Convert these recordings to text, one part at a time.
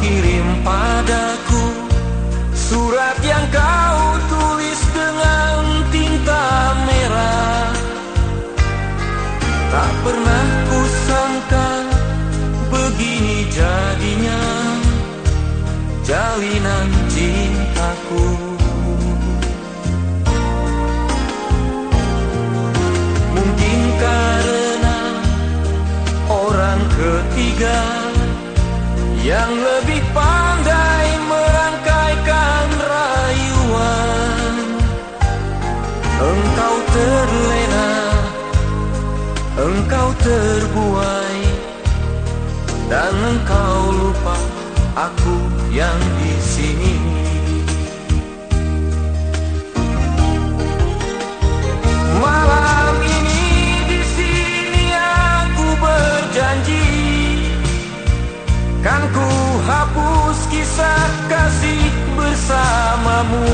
kirim padaku. Surat yang kau tulis dengan tinta merah. Tak pernah kusangka begini jadinya Jalinan cintaku. Mungkin karena orang ketiga Yang lebih pandai merangkaikan rayuan. Engkau terlena Engkau terbuai Dan engkau lupa aku yang di sini kasih bersamamu.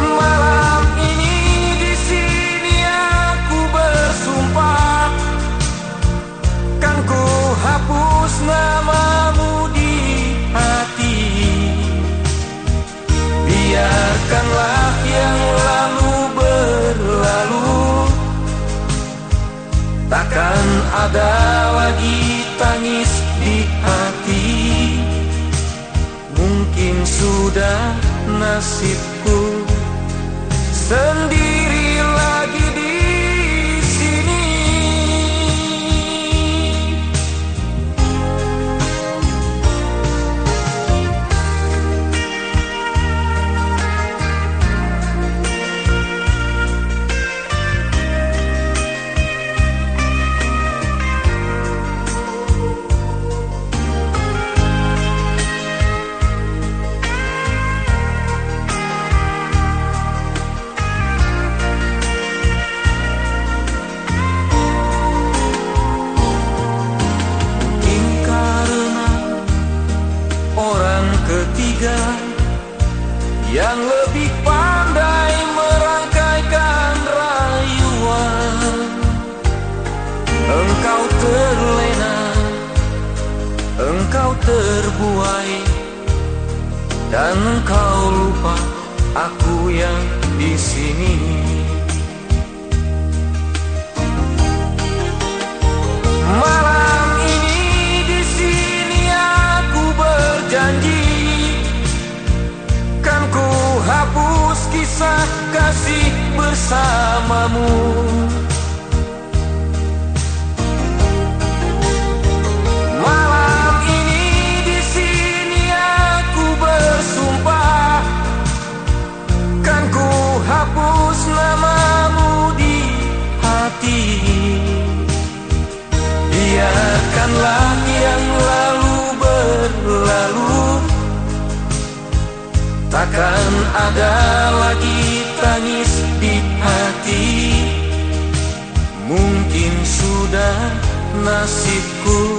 Malam ini di sini aku bersumpah Kan ku hapus namamu di hati. Biarkanlah yang lalu berlalu Takkan ada lagi tangis di hati. Mungkin sudah nasibku Sendiri ketiga yang lebih pandai merangkaikan rayuan. Engkau terlena, engkau terbuai, dan engkau lupa aku yang di sini. Malam kasih bersamamu Takkan ada lagi tangis di hati. Mungkin sudah nasibku